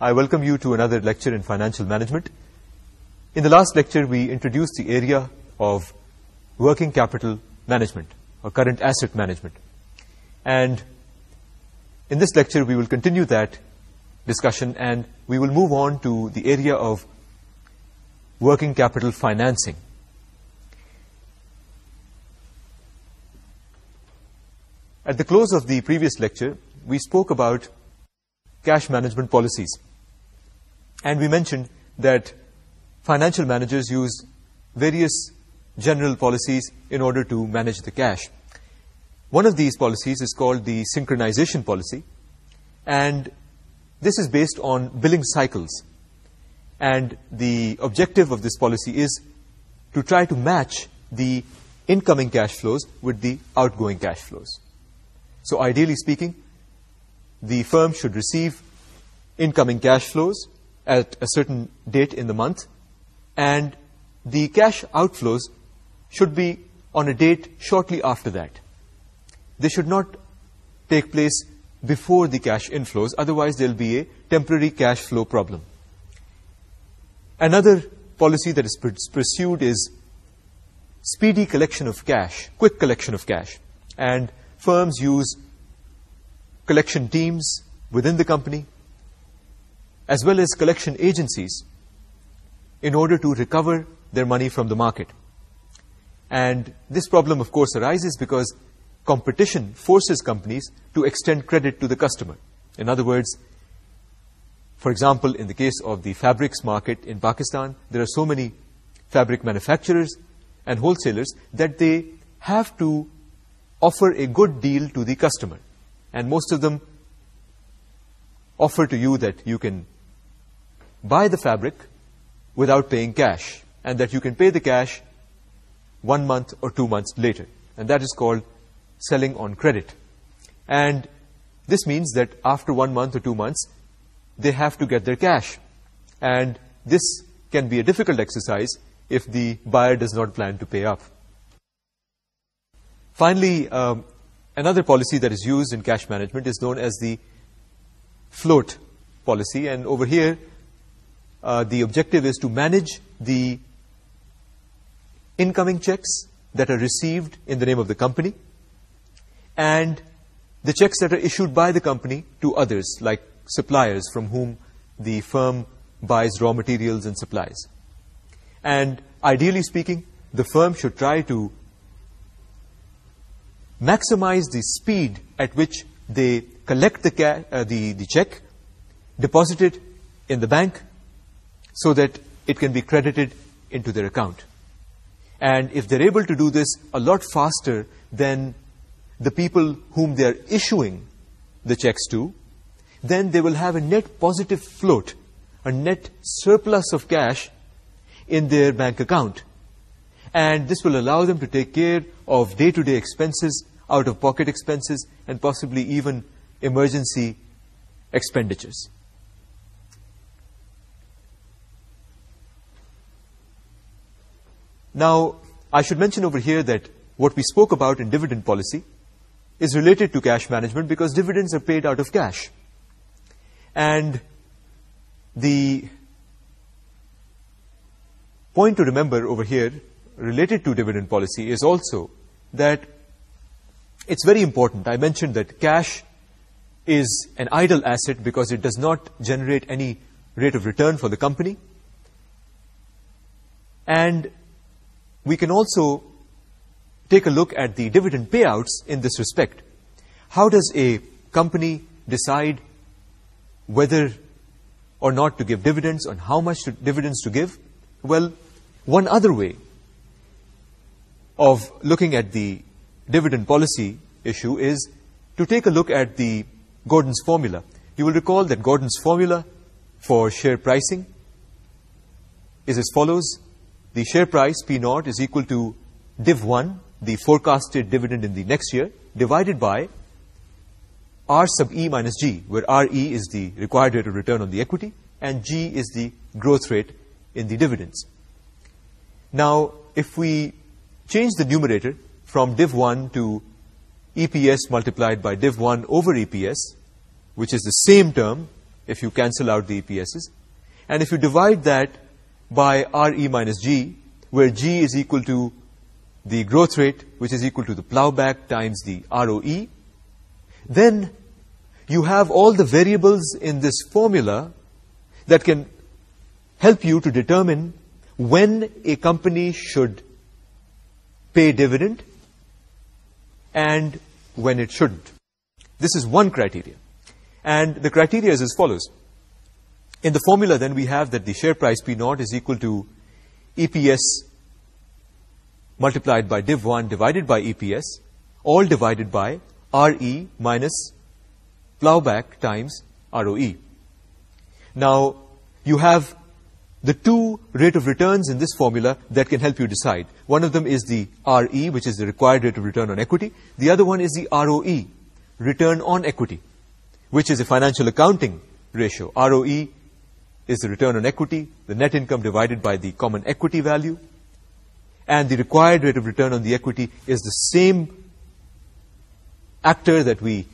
I welcome you to another lecture in financial management. In the last lecture, we introduced the area of working capital management or current asset management. And in this lecture, we will continue that discussion and we will move on to the area of working capital financing. At the close of the previous lecture, we spoke about cash management policies. And we mentioned that financial managers use various general policies in order to manage the cash. One of these policies is called the synchronization policy, and this is based on billing cycles. And the objective of this policy is to try to match the incoming cash flows with the outgoing cash flows. So ideally speaking, the firm should receive incoming cash flows at a certain date in the month and the cash outflows should be on a date shortly after that. They should not take place before the cash inflows, otherwise there will be a temporary cash flow problem. Another policy that is pursued is speedy collection of cash, quick collection of cash, and firms use collection teams within the company, as well as collection agencies in order to recover their money from the market. And this problem, of course, arises because competition forces companies to extend credit to the customer. In other words, for example, in the case of the fabrics market in Pakistan, there are so many fabric manufacturers and wholesalers that they have to offer a good deal to the customer. And most of them offer to you that you can buy the fabric without paying cash and that you can pay the cash one month or two months later and that is called selling on credit and this means that after one month or two months they have to get their cash and this can be a difficult exercise if the buyer does not plan to pay up. Finally, um, another policy that is used in cash management is known as the float policy and over here uh, the objective is to manage the incoming checks that are received in the name of the company and the checks that are issued by the company to others like suppliers from whom the firm buys raw materials and supplies. And ideally speaking, the firm should try to maximize the speed at which they collect the, uh, the, the check, deposit it in the bank so that it can be credited into their account. And if they're able to do this a lot faster than the people whom they're issuing the checks to, then they will have a net positive float, a net surplus of cash in their bank account. And this will allow them to take care of day-to-day expenses, out-of-pocket expenses, and possibly even emergency expenditures. Now, I should mention over here that what we spoke about in dividend policy is related to cash management because dividends are paid out of cash. And the point to remember over here related to dividend policy is also that it's very important. I mentioned that cash is an idle asset because it does not generate any rate of return for the company. And we can also take a look at the dividend payouts in this respect. How does a company decide whether or not to give dividends and how much dividends to give? Well, one other way of looking at the dividend policy issue is to take a look at the Gordon's formula. You will recall that Gordon's formula for share pricing is as follows the share price P naught is equal to div 1, the forecasted dividend in the next year, divided by R sub E minus G, where RE is the required rate of return on the equity, and G is the growth rate in the dividends. Now, if we change the numerator from div 1 to EPS multiplied by div 1 over EPS, which is the same term if you cancel out the EPSs, and if you divide that by RE minus G, where G is equal to the growth rate, which is equal to the plowback times the ROE, then you have all the variables in this formula that can help you to determine when a company should pay dividend and when it shouldn't. This is one criteria. And the criteria is as follows. In the formula, then, we have that the share price P 0 is equal to EPS multiplied by div 1 divided by EPS, all divided by RE minus plowback times ROE. Now, you have the two rate of returns in this formula that can help you decide. One of them is the RE, which is the required rate of return on equity. The other one is the ROE, return on equity, which is a financial accounting ratio. ROE is the return on equity, the net income divided by the common equity value. And the required rate of return on the equity is the same actor that we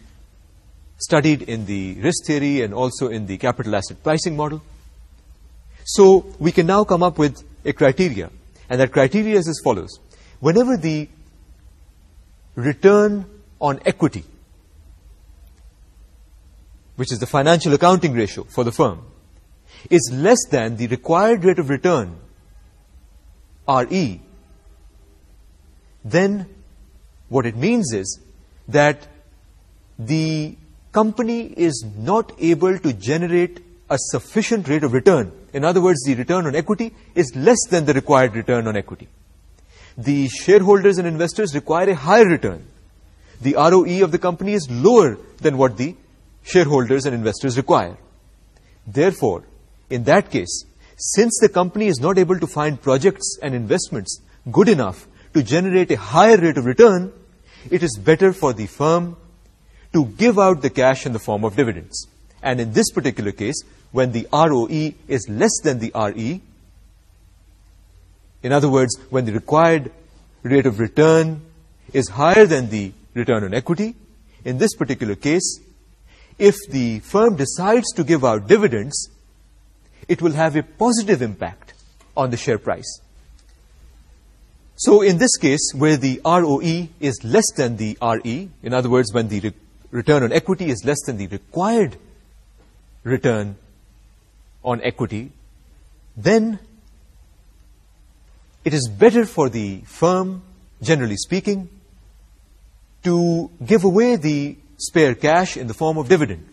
studied in the risk theory and also in the capital asset pricing model. So we can now come up with a criteria. And that criteria is as follows. Whenever the return on equity, which is the financial accounting ratio for the firm, is less than the required rate of return, RE, then what it means is that the company is not able to generate a sufficient rate of return. In other words, the return on equity is less than the required return on equity. The shareholders and investors require a higher return. The ROE of the company is lower than what the shareholders and investors require. Therefore, in that case, since the company is not able to find projects and investments good enough to generate a higher rate of return, it is better for the firm to give out the cash in the form of dividends. And in this particular case, when the ROE is less than the RE, in other words, when the required rate of return is higher than the return on equity, in this particular case, if the firm decides to give out dividends, it will have a positive impact on the share price. So in this case, where the ROE is less than the RE, in other words, when the return on equity is less than the required return on equity, then it is better for the firm, generally speaking, to give away the spare cash in the form of dividend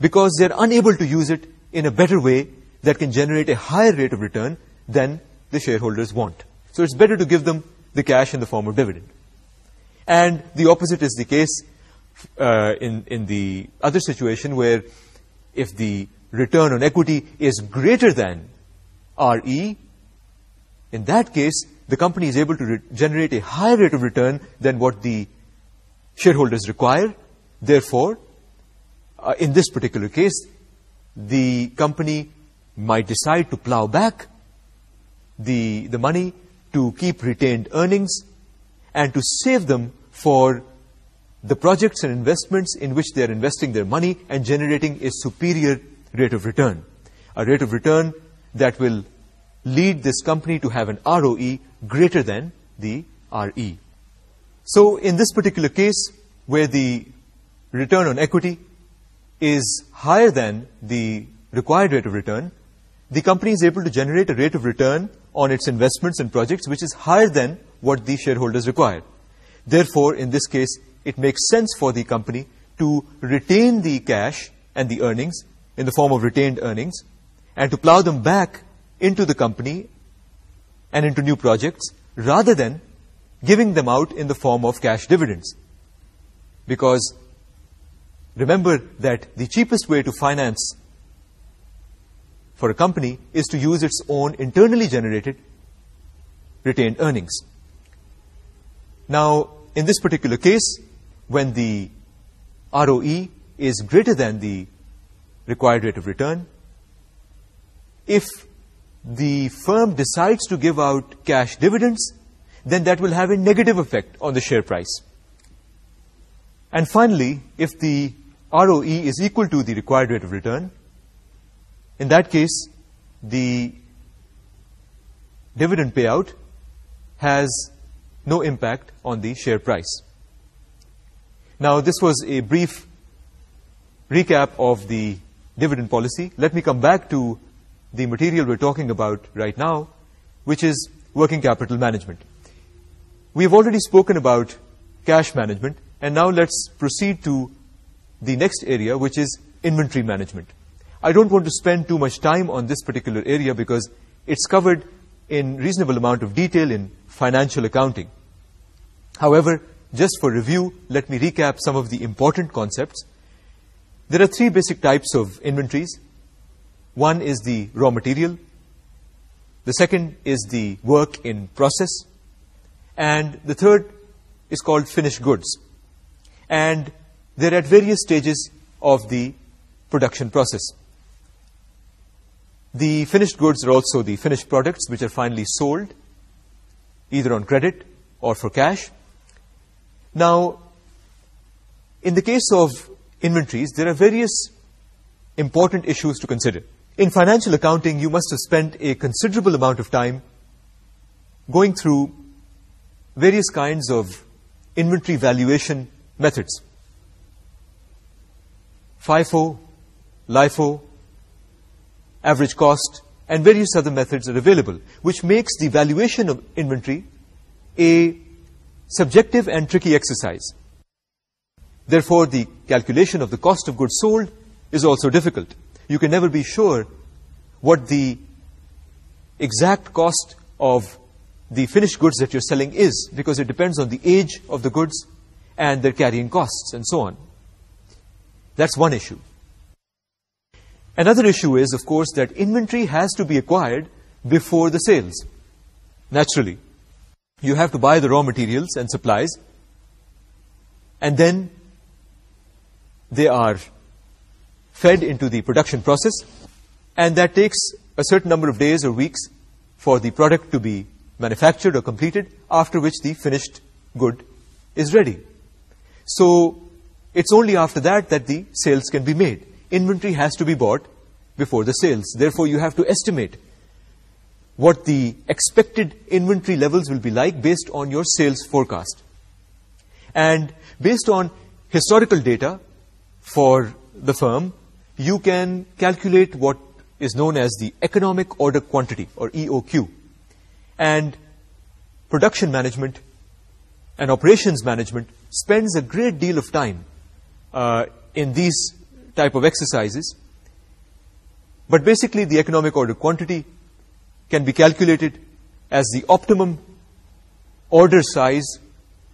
because they're unable to use it in a better way that can generate a higher rate of return than the shareholders want. So it's better to give them the cash in the form of dividend. And the opposite is the case uh, in, in the other situation where if the return on equity is greater than RE, in that case, the company is able to generate a higher rate of return than what the shareholders require. Therefore, uh, in this particular case, the company might decide to plow back the, the money to keep retained earnings and to save them for the projects and investments in which they are investing their money and generating a superior rate of return, a rate of return that will lead this company to have an ROE greater than the RE. So in this particular case, where the return on equity is higher than the required rate of return, the company is able to generate a rate of return on its investments and projects which is higher than what the shareholders require. Therefore, in this case, it makes sense for the company to retain the cash and the earnings in the form of retained earnings and to plow them back into the company and into new projects rather than giving them out in the form of cash dividends. Because remember that the cheapest way to finance for a company is to use its own internally generated retained earnings. Now, in this particular case, when the ROE is greater than the required rate of return, if the firm decides to give out cash dividends, then that will have a negative effect on the share price. And finally, if the ROE is equal to the required rate of return, in that case, the dividend payout has no impact on the share price. Now, this was a brief recap of the dividend policy. Let me come back to the material we're talking about right now, which is working capital management. We've already spoken about cash management, and now let's proceed to the next area, which is inventory management. I don't want to spend too much time on this particular area because it's covered in reasonable amount of detail in financial accounting. However, just for review, let me recap some of the important concepts. There are three basic types of inventories. One is the raw material. The second is the work in process. And the third is called finished goods. And they're at various stages of the production process. The finished goods are also the finished products which are finally sold, either on credit or for cash. Now, in the case of inventories, there are various important issues to consider. In financial accounting, you must have spent a considerable amount of time going through various kinds of inventory valuation methods. FIFO, LIFO, average cost, and various other methods are available, which makes the valuation of inventory a subjective and tricky exercise. Therefore, the calculation of the cost of goods sold is also difficult. You can never be sure what the exact cost of the finished goods that you're selling is, because it depends on the age of the goods and their carrying costs and so on. That's one issue. Another issue is, of course, that inventory has to be acquired before the sales. Naturally, you have to buy the raw materials and supplies, and then they are fed into the production process, and that takes a certain number of days or weeks for the product to be manufactured or completed, after which the finished good is ready. So, it's only after that that the sales can be made inventory has to be bought before the sales. Therefore, you have to estimate what the expected inventory levels will be like based on your sales forecast. And based on historical data for the firm, you can calculate what is known as the economic order quantity, or EOQ. And production management and operations management spends a great deal of time uh, in these type of exercises. But basically the economic order quantity can be calculated as the optimum order size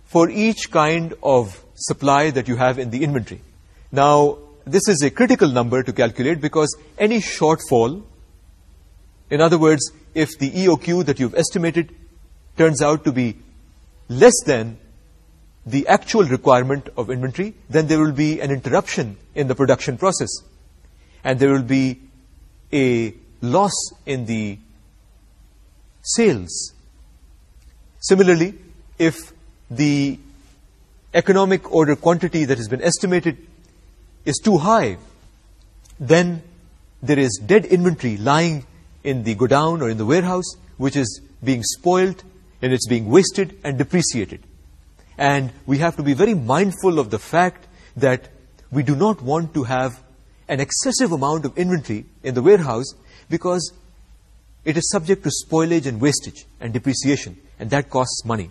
for each kind of supply that you have in the inventory. Now, this is a critical number to calculate because any shortfall, in other words, if the EOQ that you've estimated turns out to be less than the actual requirement of inventory, then there will be an interruption in the production process. And there will be a loss in the sales. Similarly, if the economic order quantity that has been estimated is too high, then there is dead inventory lying in the godown or in the warehouse, which is being spoiled and it's being wasted and depreciated and we have to be very mindful of the fact that we do not want to have an excessive amount of inventory in the warehouse because it is subject to spoilage and wastage and depreciation and that costs money.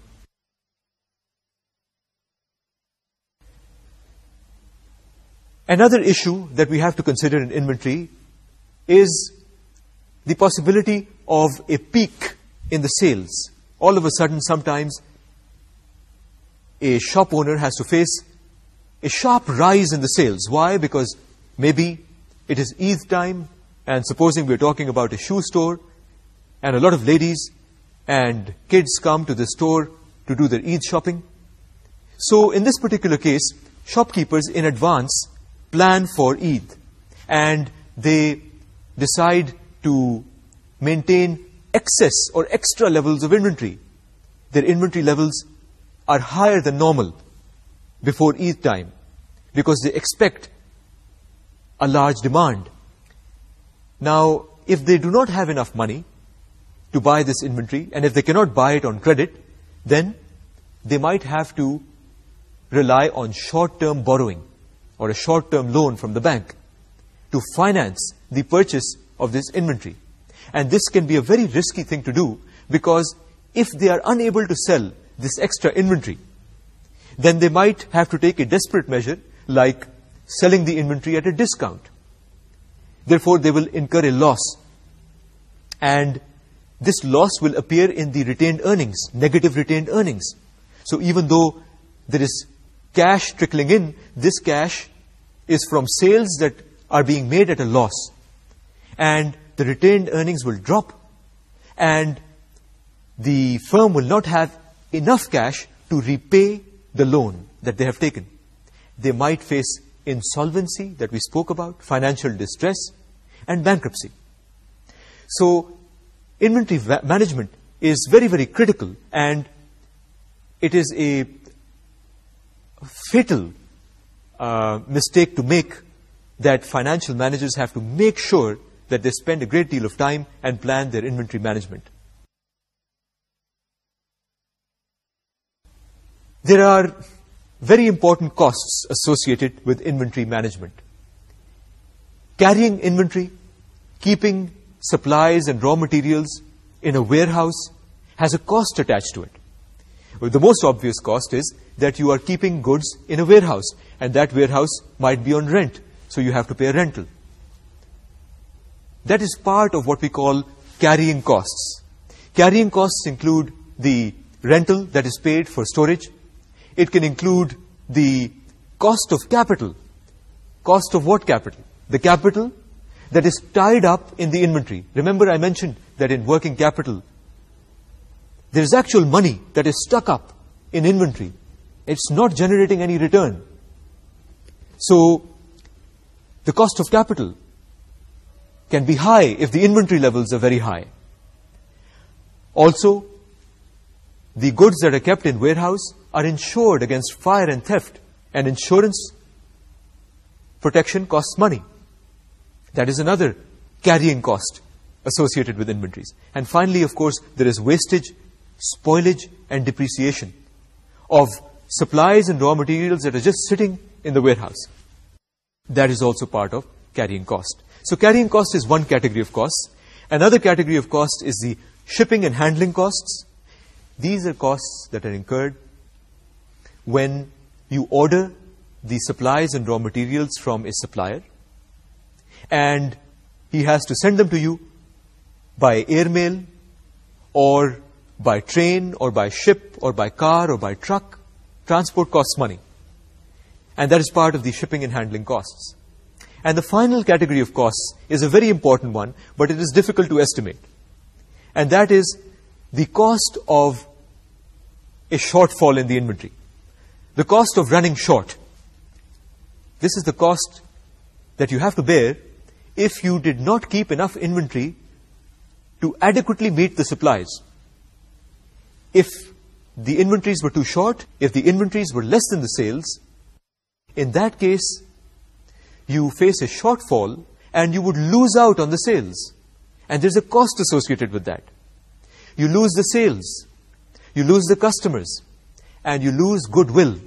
Another issue that we have to consider in inventory is the possibility of a peak in the sales. All of a sudden, sometimes a shop owner has to face a sharp rise in the sales. Why? Because maybe it is Eid time and supposing we are talking about a shoe store and a lot of ladies and kids come to the store to do their Eid shopping. So in this particular case, shopkeepers in advance plan for Eid and they decide to maintain excess or extra levels of inventory. Their inventory levels are higher than normal before each time because they expect a large demand. Now, if they do not have enough money to buy this inventory and if they cannot buy it on credit, then they might have to rely on short-term borrowing or a short-term loan from the bank to finance the purchase of this inventory. And this can be a very risky thing to do because if they are unable to sell this extra inventory, then they might have to take a desperate measure like selling the inventory at a discount. Therefore, they will incur a loss. And this loss will appear in the retained earnings, negative retained earnings. So even though there is cash trickling in, this cash is from sales that are being made at a loss. And the retained earnings will drop. And the firm will not have enough cash to repay the loan that they have taken. They might face insolvency that we spoke about, financial distress, and bankruptcy. So inventory management is very, very critical, and it is a fatal uh, mistake to make that financial managers have to make sure that they spend a great deal of time and plan their inventory management. there are very important costs associated with inventory management. Carrying inventory, keeping supplies and raw materials in a warehouse has a cost attached to it. the most obvious cost is that you are keeping goods in a warehouse and that warehouse might be on rent, so you have to pay rental. That is part of what we call carrying costs. Carrying costs include the rental that is paid for storage, it can include the cost of capital. Cost of what capital? The capital that is tied up in the inventory. Remember I mentioned that in working capital, there is actual money that is stuck up in inventory. It's not generating any return. So, the cost of capital can be high if the inventory levels are very high. Also, the goods that are kept in warehouse are insured against fire and theft and insurance protection costs money. That is another carrying cost associated with inventories. And finally, of course, there is wastage, spoilage and depreciation of supplies and raw materials that are just sitting in the warehouse. That is also part of carrying cost. So carrying cost is one category of cost. Another category of cost is the shipping and handling costs these are costs that are incurred when you order the supplies and raw materials from a supplier and he has to send them to you by airmail or by train or by ship or by car or by truck transport costs money and that is part of the shipping and handling costs and the final category of costs is a very important one but it is difficult to estimate and that is the cost of a shortfall in the inventory. The cost of running short. This is the cost that you have to bear if you did not keep enough inventory to adequately meet the supplies. If the inventories were too short, if the inventories were less than the sales, in that case, you face a shortfall and you would lose out on the sales. And there's a cost associated with that. You lose the sales you lose the customers, and you lose goodwill.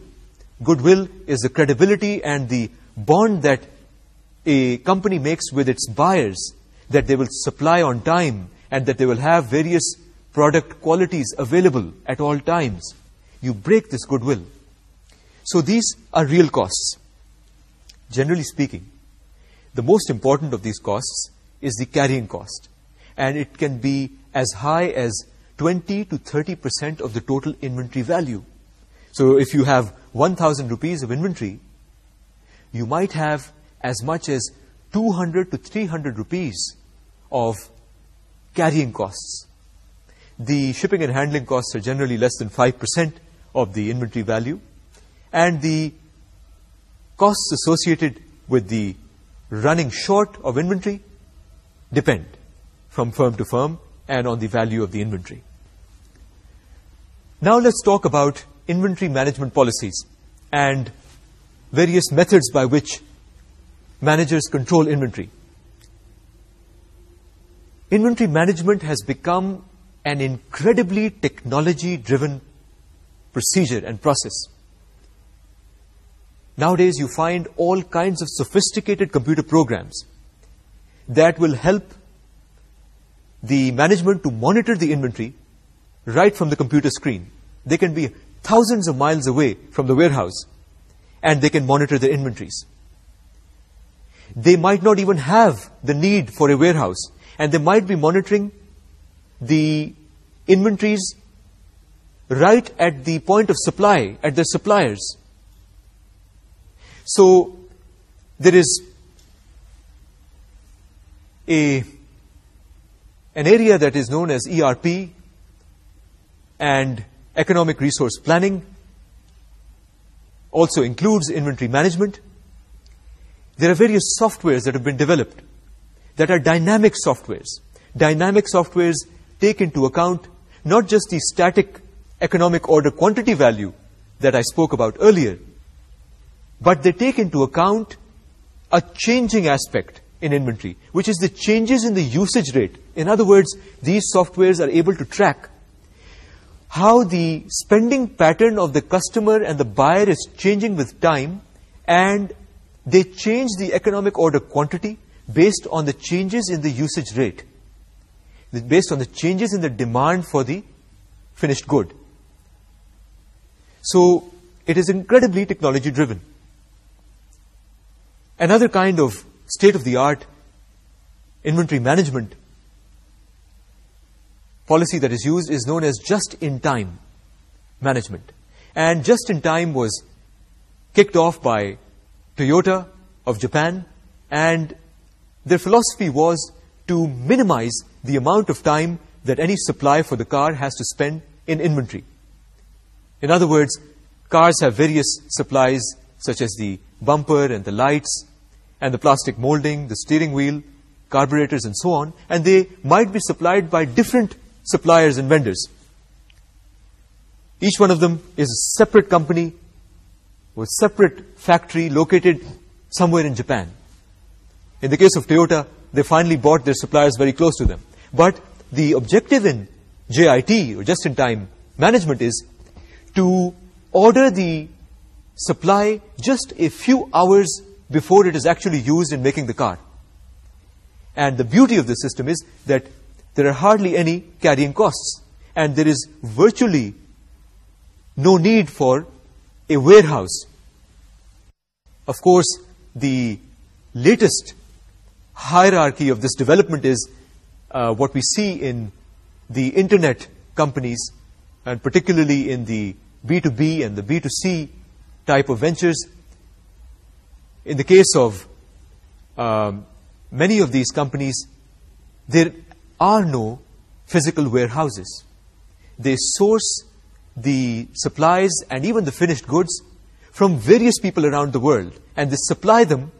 Goodwill is the credibility and the bond that a company makes with its buyers, that they will supply on time, and that they will have various product qualities available at all times. You break this goodwill. So these are real costs. Generally speaking, the most important of these costs is the carrying cost. And it can be as high as 20 to 30 percent of the total inventory value. So if you have 1,000 rupees of inventory, you might have as much as 200 to 300 rupees of carrying costs. The shipping and handling costs are generally less than 5 percent of the inventory value. And the costs associated with the running short of inventory depend from firm to firm and on the value of the inventory. Now let's talk about inventory management policies and various methods by which managers control inventory. Inventory management has become an incredibly technology-driven procedure and process. Nowadays, you find all kinds of sophisticated computer programs that will help the management to monitor the inventory right from the computer screen. They can be thousands of miles away from the warehouse and they can monitor their inventories. They might not even have the need for a warehouse and they might be monitoring the inventories right at the point of supply, at their suppliers. So there is a an area that is known as ERP, and economic resource planning, also includes inventory management. There are various softwares that have been developed that are dynamic softwares. Dynamic softwares take into account not just the static economic order quantity value that I spoke about earlier, but they take into account a changing aspect in inventory, which is the changes in the usage rate. In other words, these softwares are able to track how the spending pattern of the customer and the buyer is changing with time and they change the economic order quantity based on the changes in the usage rate, based on the changes in the demand for the finished good. So it is incredibly technology driven. Another kind of state-of-the-art inventory management policy that is used is known as just-in-time management. And just-in-time was kicked off by Toyota of Japan, and their philosophy was to minimize the amount of time that any supply for the car has to spend in inventory. In other words, cars have various supplies, such as the bumper and the lights, and the plastic molding, the steering wheel, carburetors, and so on, and they might be supplied by different suppliers and vendors. Each one of them is a separate company or separate factory located somewhere in Japan. In the case of Toyota, they finally bought their suppliers very close to them. But the objective in JIT, or just-in-time management, is to order the supply just a few hours before it is actually used in making the car. And the beauty of the system is that there are hardly any carrying costs and there is virtually no need for a warehouse. Of course, the latest hierarchy of this development is uh, what we see in the internet companies and particularly in the B2B and the B2C type of ventures. In the case of um, many of these companies, there are no physical warehouses. They source the supplies and even the finished goods from various people around the world and they supply them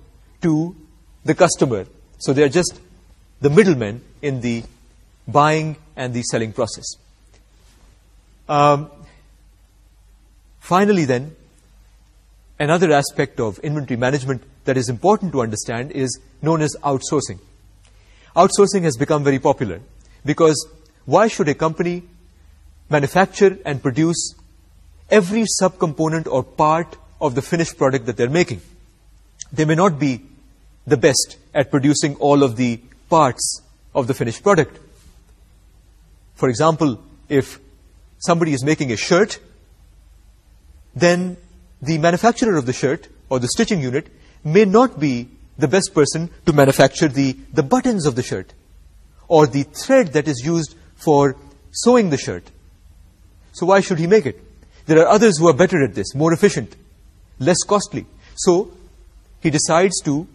to the customer. So they are just the middlemen in the buying and the selling process. Um, finally then, another aspect of inventory management that is important to understand is known as outsourcing outsourcing has become very popular because why should a company manufacture and produce every subcomponent or part of the finished product that they're making? They may not be the best at producing all of the parts of the finished product. For example, if somebody is making a shirt, then the manufacturer of the shirt or the stitching unit may not be the best person to manufacture the, the buttons of the shirt or the thread that is used for sewing the shirt. So why should he make it? There are others who are better at this, more efficient, less costly. So he decides to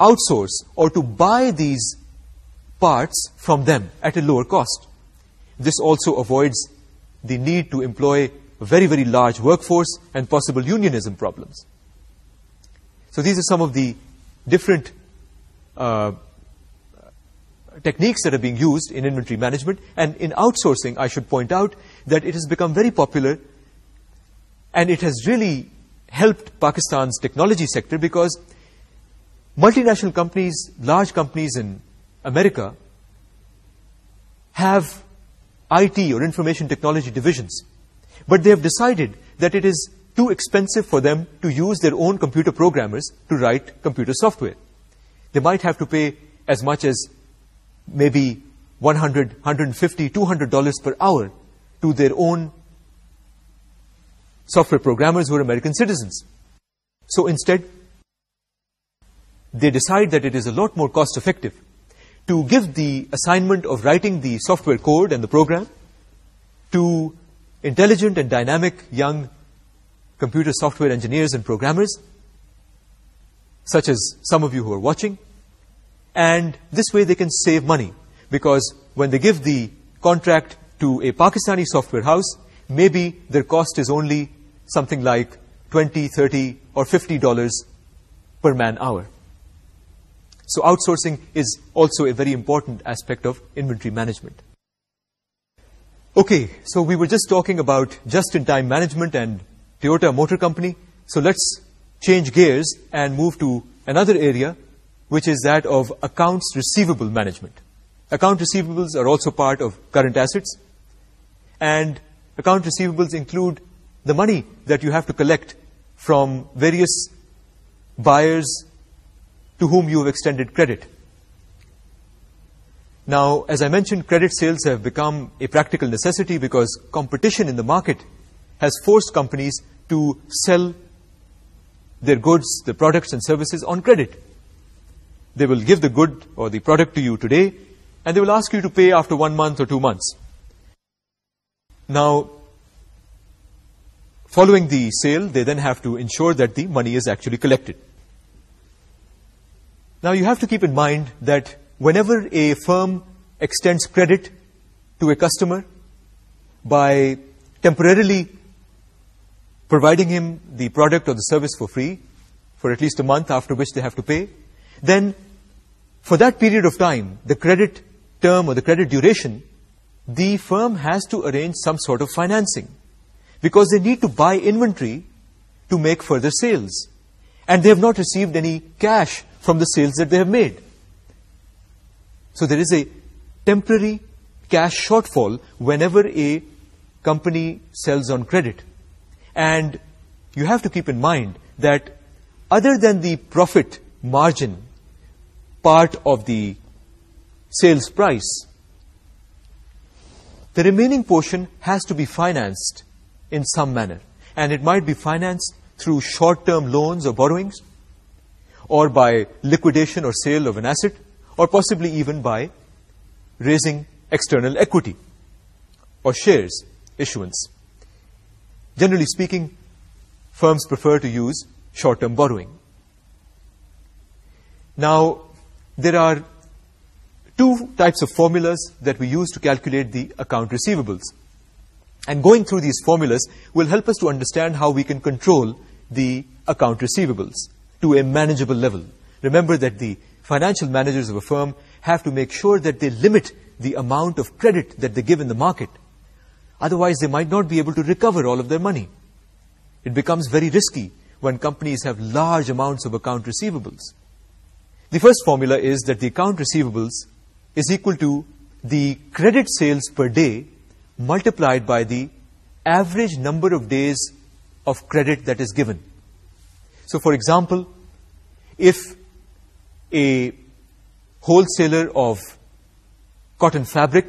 outsource or to buy these parts from them at a lower cost. This also avoids the need to employ a very, very large workforce and possible unionism problems. So these are some of the different uh, techniques that are being used in inventory management. And in outsourcing, I should point out that it has become very popular and it has really helped Pakistan's technology sector because multinational companies, large companies in America have IT or information technology divisions. But they have decided that it is too expensive for them to use their own computer programmers to write computer software. They might have to pay as much as maybe 100, 150, 200 dollars per hour to their own software programmers who are American citizens. So instead, they decide that it is a lot more cost-effective to give the assignment of writing the software code and the program to intelligent and dynamic young computer software engineers and programmers, such as some of you who are watching. And this way they can save money because when they give the contract to a Pakistani software house, maybe their cost is only something like 20, 30 or 50 dollars per man hour. So outsourcing is also a very important aspect of inventory management. Okay, so we were just talking about just-in-time management and Toyota Motor Company. So let's change gears and move to another area, which is that of accounts receivable management. Account receivables are also part of current assets, and account receivables include the money that you have to collect from various buyers to whom you have extended credit. Now, as I mentioned, credit sales have become a practical necessity because competition in the market has forced companies to sell their goods, their products and services on credit. They will give the good or the product to you today and they will ask you to pay after one month or two months. Now, following the sale, they then have to ensure that the money is actually collected. Now, you have to keep in mind that whenever a firm extends credit to a customer by temporarily providing him the product or the service for free for at least a month after which they have to pay, then for that period of time, the credit term or the credit duration, the firm has to arrange some sort of financing because they need to buy inventory to make further sales and they have not received any cash from the sales that they have made. So there is a temporary cash shortfall whenever a company sells on credit and you have to keep in mind that other than the profit margin part of the sales price, the remaining portion has to be financed in some manner. And it might be financed through short-term loans or borrowings, or by liquidation or sale of an asset, or possibly even by raising external equity or shares issuance. Generally speaking, firms prefer to use short-term borrowing. Now, there are two types of formulas that we use to calculate the account receivables. And going through these formulas will help us to understand how we can control the account receivables to a manageable level. Remember that the financial managers of a firm have to make sure that they limit the amount of credit that they give in the market Otherwise, they might not be able to recover all of their money. It becomes very risky when companies have large amounts of account receivables. The first formula is that the account receivables is equal to the credit sales per day multiplied by the average number of days of credit that is given. So, for example, if a wholesaler of cotton fabric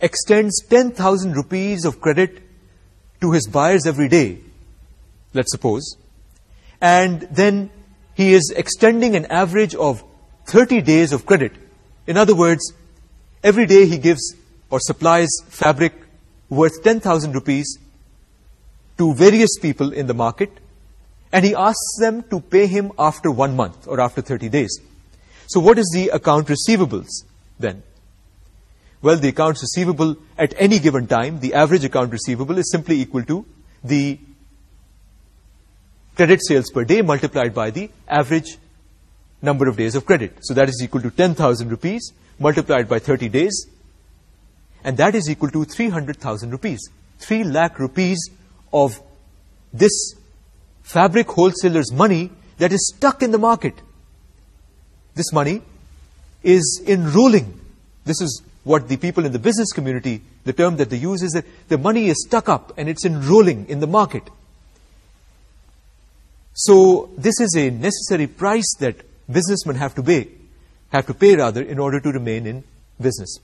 extends 10,000 rupees of credit to his buyers every day, let's suppose, and then he is extending an average of 30 days of credit. In other words, every day he gives or supplies fabric worth 10,000 rupees to various people in the market, and he asks them to pay him after one month or after 30 days. So what is the account receivables then? Well, the accounts receivable at any given time, the average account receivable is simply equal to the credit sales per day multiplied by the average number of days of credit. So that is equal to 10,000 rupees multiplied by 30 days and that is equal to 300,000 rupees. 3 lakh rupees of this fabric wholesaler's money that is stuck in the market. This money is enrolling. This is what the people in the business community, the term that they use is that the money is stuck up and it's enrolling in the market. So this is a necessary price that businessmen have to pay, have to pay rather, in order to remain in business.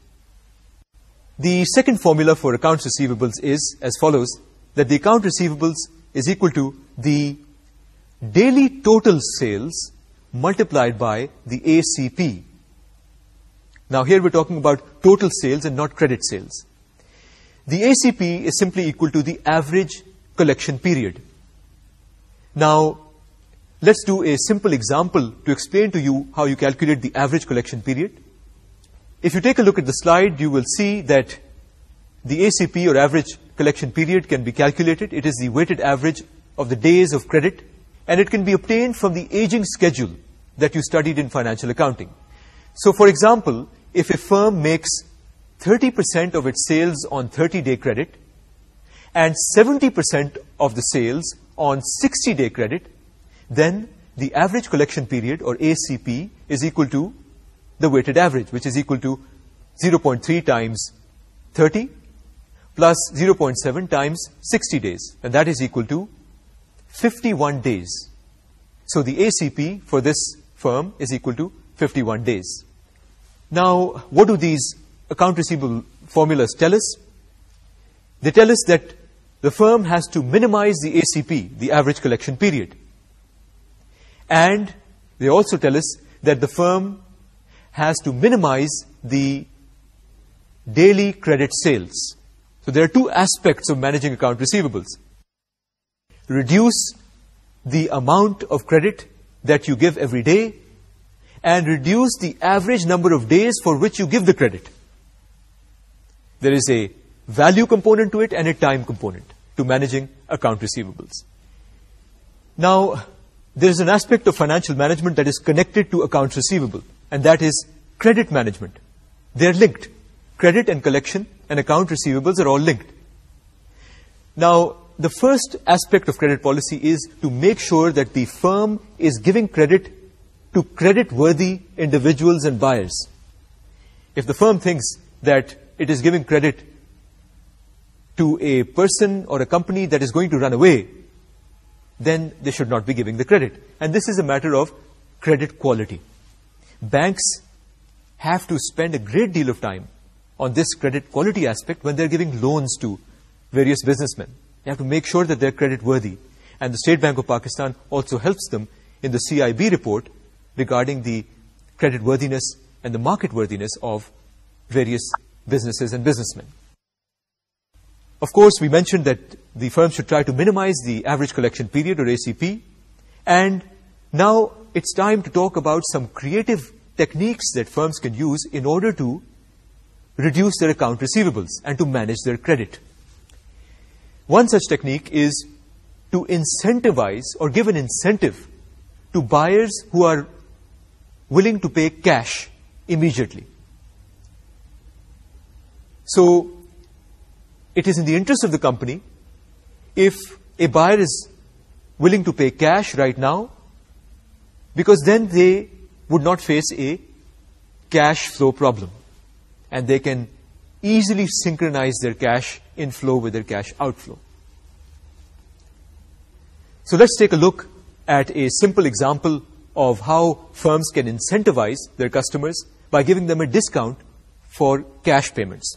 The second formula for accounts receivables is as follows, that the account receivables is equal to the daily total sales multiplied by the ACP, now here we're talking about total sales and not credit sales. The ACP is simply equal to the average collection period. Now, let's do a simple example to explain to you how you calculate the average collection period. If you take a look at the slide, you will see that the ACP or average collection period can be calculated. It is the weighted average of the days of credit and it can be obtained from the aging schedule that you studied in financial accounting. So, for example, if a firm makes 30% of its sales on 30-day credit and 70% of the sales on 60-day credit, then the average collection period or ACP is equal to the weighted average, which is equal to 0.3 times 30 plus 0.7 times 60 days, and that is equal to 51 days. So the ACP for this firm is equal to 51 days. Now, what do these account receivable formulas tell us? They tell us that the firm has to minimize the ACP, the average collection period. And they also tell us that the firm has to minimize the daily credit sales. So there are two aspects of managing account receivables. Reduce the amount of credit that you give every day and reduce the average number of days for which you give the credit. There is a value component to it and a time component to managing account receivables. Now, there is an aspect of financial management that is connected to accounts receivable, and that is credit management. They are linked. Credit and collection and account receivables are all linked. Now, the first aspect of credit policy is to make sure that the firm is giving credit to credit-worthy individuals and buyers. If the firm thinks that it is giving credit to a person or a company that is going to run away, then they should not be giving the credit. And this is a matter of credit quality. Banks have to spend a great deal of time on this credit quality aspect when they're giving loans to various businessmen. They have to make sure that they're credit-worthy. And the State Bank of Pakistan also helps them in the CIB report regarding the credit worthiness and the market worthiness of various businesses and businessmen. Of course, we mentioned that the firms should try to minimize the average collection period or ACP. And now it's time to talk about some creative techniques that firms can use in order to reduce their account receivables and to manage their credit. One such technique is to incentivize or give an incentive to buyers who are willing to pay cash immediately. So, it is in the interest of the company if a buyer is willing to pay cash right now because then they would not face a cash flow problem and they can easily synchronize their cash inflow with their cash outflow. So, let's take a look at a simple example of how firms can incentivize their customers by giving them a discount for cash payments.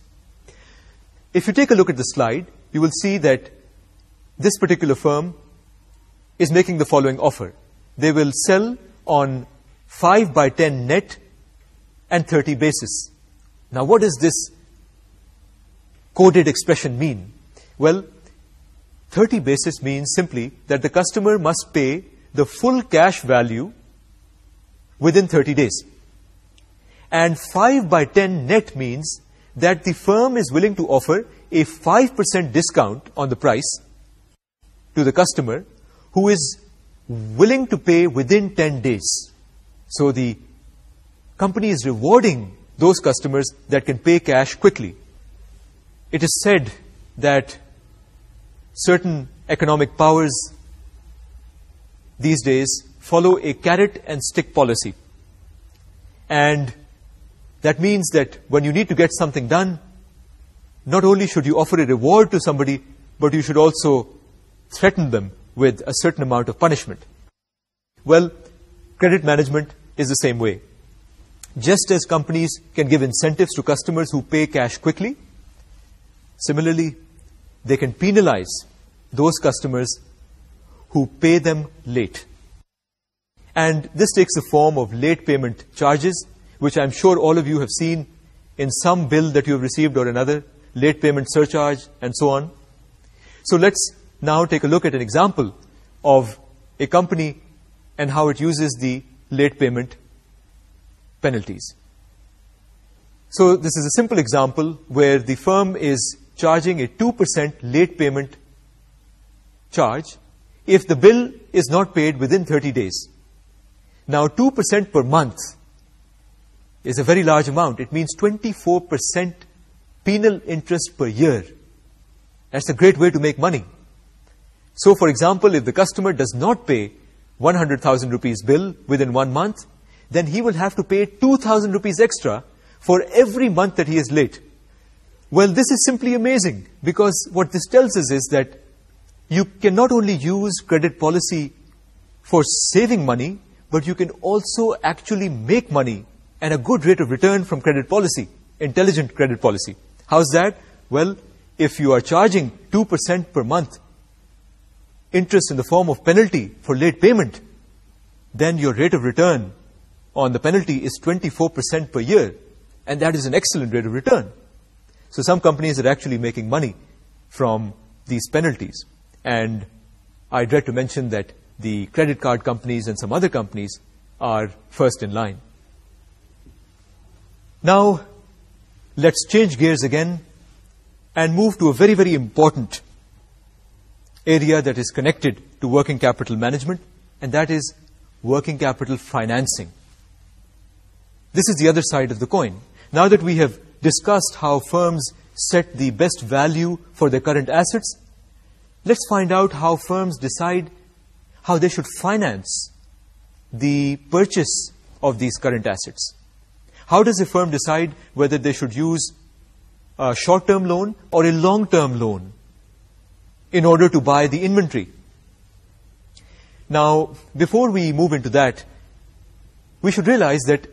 If you take a look at the slide, you will see that this particular firm is making the following offer. They will sell on 5 by 10 net and 30 basis. Now, what does this coded expression mean? Well, 30 basis means simply that the customer must pay the full cash value within 30 days. And 5 by 10 net means that the firm is willing to offer a 5% discount on the price to the customer who is willing to pay within 10 days. So the company is rewarding those customers that can pay cash quickly. It is said that certain economic powers these days follow a carrot and stick policy. And that means that when you need to get something done, not only should you offer a reward to somebody, but you should also threaten them with a certain amount of punishment. Well, credit management is the same way. Just as companies can give incentives to customers who pay cash quickly, similarly, they can penalize those customers who pay them late and this takes the form of late payment charges which I'm sure all of you have seen in some bill that you have received or another late payment surcharge and so on so let's now take a look at an example of a company and how it uses the late payment penalties so this is a simple example where the firm is charging a 2% late payment charge if the bill is not paid within 30 days now, 2% per month is a very large amount. It means 24% penal interest per year. That's a great way to make money. So, for example, if the customer does not pay 100,000 rupees bill within one month, then he will have to pay 2,000 rupees extra for every month that he is late. Well, this is simply amazing because what this tells us is that you can not only use credit policy for saving money, but you can also actually make money and a good rate of return from credit policy, intelligent credit policy. How's that? Well, if you are charging 2% per month interest in the form of penalty for late payment, then your rate of return on the penalty is 24% per year, and that is an excellent rate of return. So some companies are actually making money from these penalties. And i dread to mention that the credit card companies and some other companies are first in line. Now, let's change gears again and move to a very, very important area that is connected to working capital management, and that is working capital financing. This is the other side of the coin. Now that we have discussed how firms set the best value for their current assets, let's find out how firms decide how they should finance the purchase of these current assets. How does a firm decide whether they should use a short-term loan or a long-term loan in order to buy the inventory? Now, before we move into that, we should realize that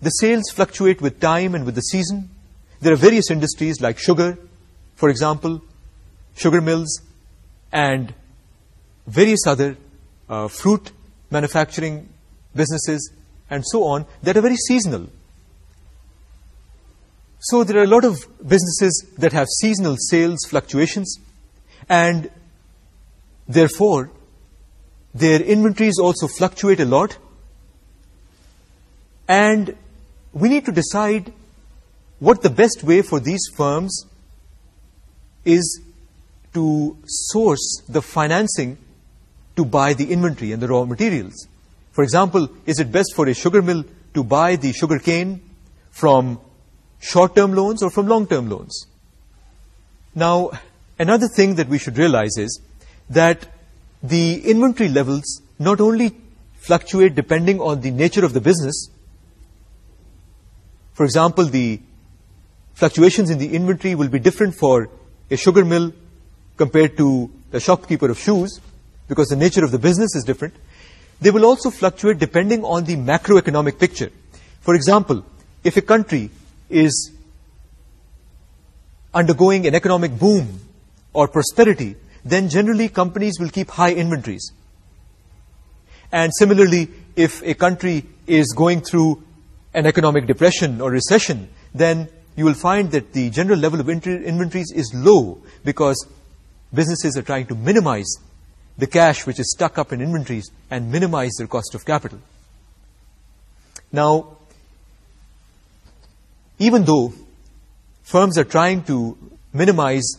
the sales fluctuate with time and with the season. There are various industries like sugar, for example, sugar mills, and various other uh, fruit manufacturing businesses and so on that are very seasonal. So there are a lot of businesses that have seasonal sales fluctuations and therefore their inventories also fluctuate a lot and we need to decide what the best way for these firms is to source the financing to buy the inventory and the raw materials. For example, is it best for a sugar mill to buy the sugar cane from short-term loans or from long-term loans? Now, another thing that we should realize is that the inventory levels not only fluctuate depending on the nature of the business, for example, the fluctuations in the inventory will be different for a sugar mill compared to the shopkeeper of shoes, because the nature of the business is different, they will also fluctuate depending on the macroeconomic picture. For example, if a country is undergoing an economic boom or prosperity, then generally companies will keep high inventories. And similarly, if a country is going through an economic depression or recession, then you will find that the general level of inventories is low because businesses are trying to minimize the cash which is stuck up in inventories and minimize their cost of capital. Now, even though firms are trying to minimize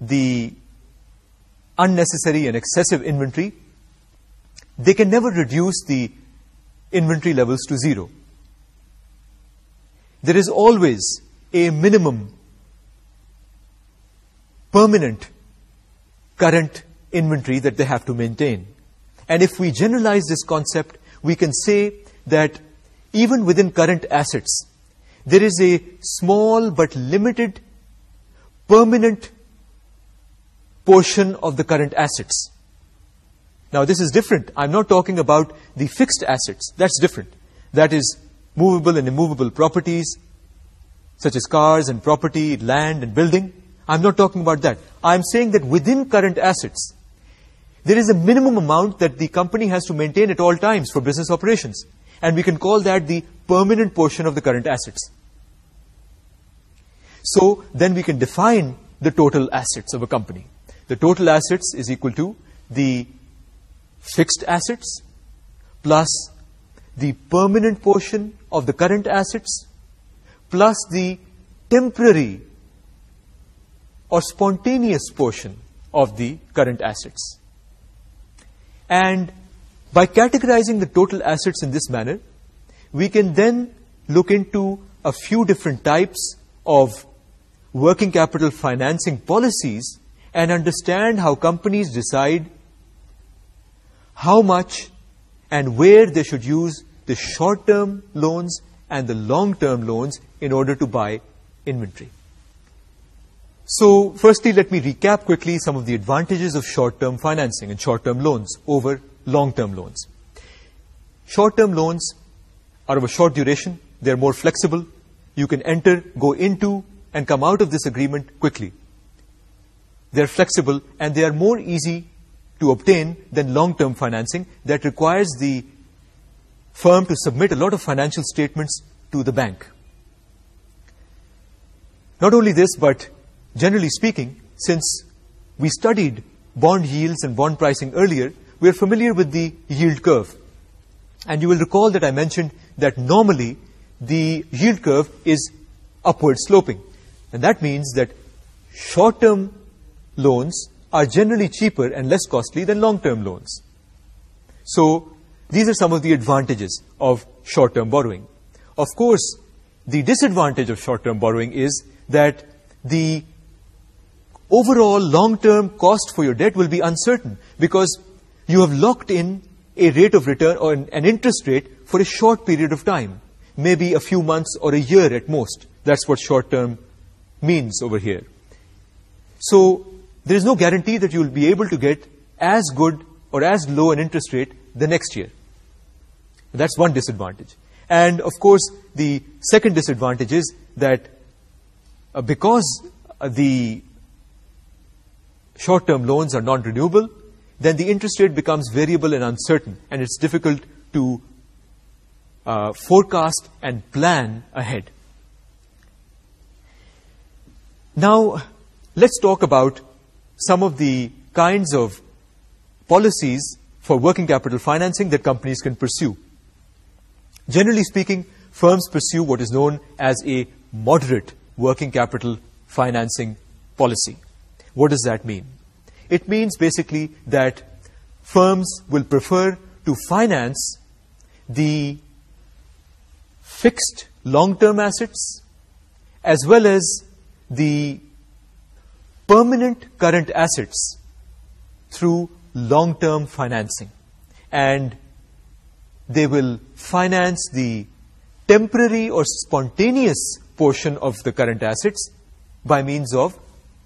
the unnecessary and excessive inventory, they can never reduce the inventory levels to zero. There is always a minimum permanent current inventory that they have to maintain. And if we generalize this concept, we can say that even within current assets, there is a small but limited permanent portion of the current assets. Now, this is different. I'm not talking about the fixed assets. That's different. That is movable and immovable properties, such as cars and property, land and building. I'm not talking about that. I'm saying that within current assets, there is a minimum amount that the company has to maintain at all times for business operations. And we can call that the permanent portion of the current assets. So then we can define the total assets of a company. The total assets is equal to the fixed assets plus the permanent portion of the current assets plus the temporary or spontaneous portion of the current assets and by categorizing the total assets in this manner we can then look into a few different types of working capital financing policies and understand how companies decide how much and where they should use the short-term loans and the long-term loans in order to buy inventory. So firstly, let me recap quickly some of the advantages of short-term financing and short-term loans over long-term loans. Short-term loans are of a short duration. They are more flexible. You can enter, go into, and come out of this agreement quickly. They are flexible, and they are more easy to obtain than long-term financing that requires the firm to submit a lot of financial statements to the bank. Not only this, but generally speaking, since we studied bond yields and bond pricing earlier, we are familiar with the yield curve. And you will recall that I mentioned that normally the yield curve is upward sloping. And that means that short-term loans are generally cheaper and less costly than long-term loans. So these are some of the advantages of short-term borrowing. Of course, the disadvantage of short-term borrowing is that the overall long-term cost for your debt will be uncertain because you have locked in a rate of return or an, interest rate for a short period of time, maybe a few months or a year at most. That's what short-term means over here. So there is no guarantee that you will be able to get as good or as low an interest rate the next year. That's one disadvantage. And, of course, the second disadvantage is that uh, because the short term loans are non renewable then the interest rate becomes variable and uncertain and it's difficult to uh, forecast and plan ahead now let's talk about some of the kinds of policies for working capital financing that companies can pursue generally speaking firms pursue what is known as a moderate working capital financing policy what does that mean? It means basically that firms will prefer to finance the fixed long-term assets as well as the permanent current assets through long-term financing. And they will finance the temporary or spontaneous portion of the current assets by means of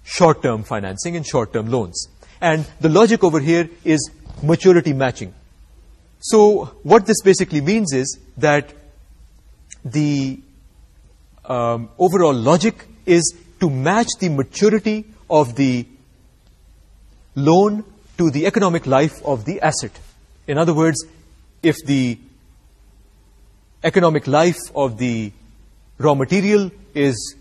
short-term financing and short-term loans. And the logic over here is maturity matching. So what this basically means is that the um, overall logic is to match the maturity of the loan to the economic life of the asset. In other words, if the economic life of the raw material is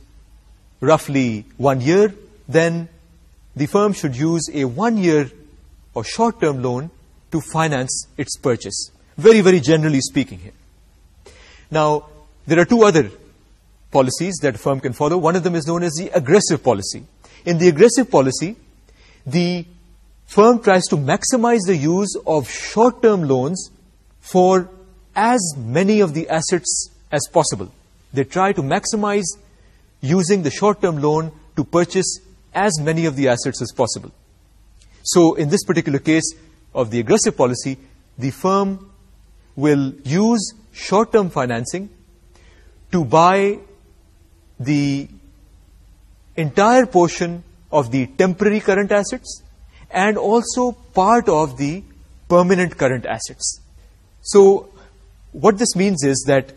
roughly one year, then the firm should use a one-year or short-term loan to finance its purchase. Very, very generally speaking here. Now, there are two other policies that a firm can follow. One of them is known as the aggressive policy. In the aggressive policy, the firm tries to maximize the use of short-term loans for as many of the assets as possible. They try to maximize using the short-term loan to purchase as many of the assets as possible. So in this particular case of the aggressive policy, the firm will use short-term financing to buy the entire portion of the temporary current assets and also part of the permanent current assets. So what this means is that,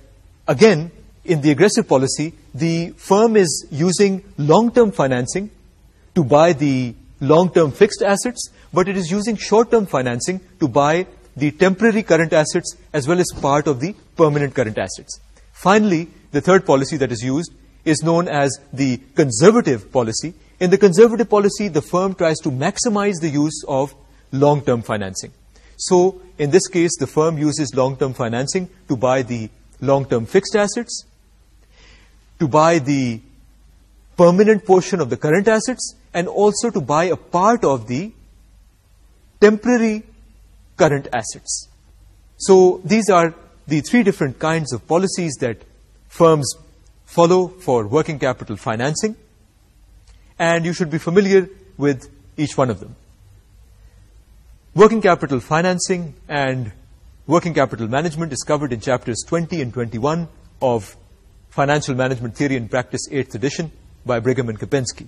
again, in the aggressive policy, the firm is using long-term financing to buy the long-term fixed assets, but it is using short-term financing to buy the temporary current assets as well as part of the permanent current assets. Finally, the third policy that is used is known as the conservative policy. In the conservative policy, the firm tries to maximize the use of long-term financing. So, in this case, the firm uses long-term financing to buy the long-term fixed assets, to buy the permanent portion of the current assets, and also to buy a part of the temporary current assets. So these are the three different kinds of policies that firms follow for working capital financing, and you should be familiar with each one of them. Working capital financing and working capital management is covered in chapters 20 and 21 of Financial Management Theory and Practice, 8th edition by Brigham and Kopensky.